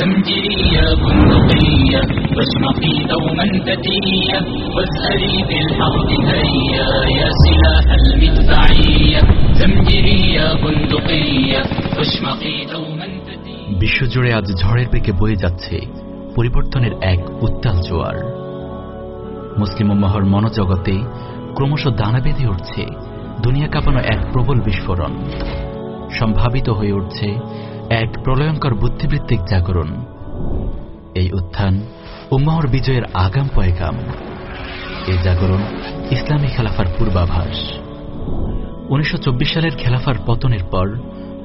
زمجرية بندقية واشمقي دوما فتية وازهري بالحرب هيا يا سلاح المدفعية زمجرية بندقية واشمقي دوما فتية বিশ্বজুড়ে আজ ঝড়ের বেগে বয়ে যাচ্ছে পরিবর্তনের এক উত্তাল জোয়ার মুসলিম উম্মাহর মনোজগতে ক্রমশ দানা বেঁধে উঠছে দুনিয়া কাঁপানো এক প্রবল বিস্ফোরণ সম্ভাবিত হয়ে উঠছে এক প্রলয়ঙ্কর বুদ্ধিবৃত্তিক জাগরণ। এই উত্থান উম্মাহর বিজয়ের আগাম পয়গাম। এই জাগরণ ইসলামী খেলাফার পূর্বাভাস। উনিশশো চব্বিশ সালের খেলাফার পতনের পর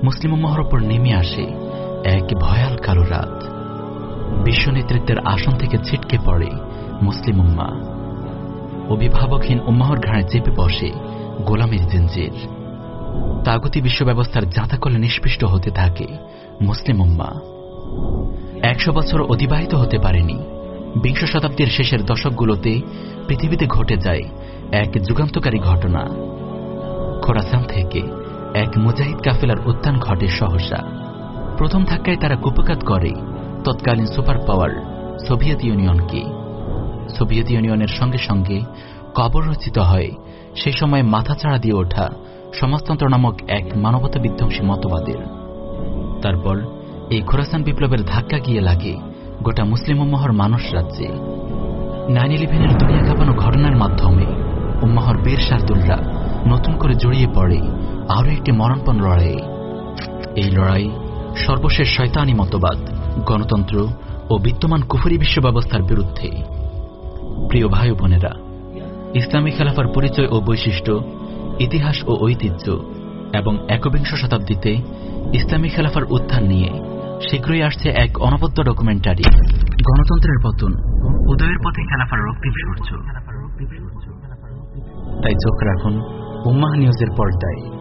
মুসলিম উম্মাহর ওপর নেমে আসে এক ভয়াল কালো রাত। বিশ্ব নেতৃত্বের আসন থেকে ছিটকে পড়ে মুসলিম উম্মা। অভিভাবকহীন উম্মাহর ঘাড়ে চেপে বসে গোলামের জঞ্জির। তাগতি বিশ্ব ব্যবস্থার জাঁতাকলে নিষ্পিষ্ট হতে থাকে মুসলিম উম্মা। একশো বছর অতিবাহিত হতে পারেনি। বিংশ শতাব্দীর শেষের দশকগুলোতে পৃথিবীতে ঘটে যায় এক যুগান্তকারী ঘটনা। খোরাসান থেকে এক মুজাহিদ কাফেলার উত্থান ঘটে সহসা। প্রথম ধাক্কায় তারা কুপকাত করে তৎকালীন সুপার পাওয়ার সোভিয়েত ইউনিয়নকে। সোভিয়েত ইউনিয়নের সঙ্গে সঙ্গে কবর রচিত হয়। সেই সময় মাথাচাড়া দিয়ে ওঠা সমাজতন্ত্র নামক এক মানবতা বিধ্বংসী মতবাদের। তারপর এই খোরাসান বিপ্লবের ধাক্কা গিয়ে লাগে গোটা মুসলিম উম্মাহর মানুষ রাজ্যে। নাইন ইলেভেনের দুনিয়া কাঁপানো ঘটনার মাধ্যমে উম্মাহর বীর শার্দুলরা নতুন করে জড়িয়ে পড়ে আরও একটি মরণপণ লড়াইয়ে। এই লড়াই সর্বশেষ শয়তানি মতবাদ, গণতন্ত্র ও বিদ্যমান কুফরি বিশ্ব ব্যবস্থার বিরুদ্ধে। প্রিয় ভাই বোনেরা, ইসলামী খেলাফার পরিচয় ও বৈশিষ্ট্য ইতিহাস ও ঐতিহ্য এবং একবিংশ শতাব্দীতে ইসলামী খেলাফার উত্থান নিয়ে শীঘ্রই আসছে এক অনবদ্য ডকুমেন্টারি। গণতন্ত্রের পতন, উদয়ের পথে খেলাফার রক্তিম সূর্য তাই চোখ রাখুন, উম্মাহ নিউজের পর্দায়।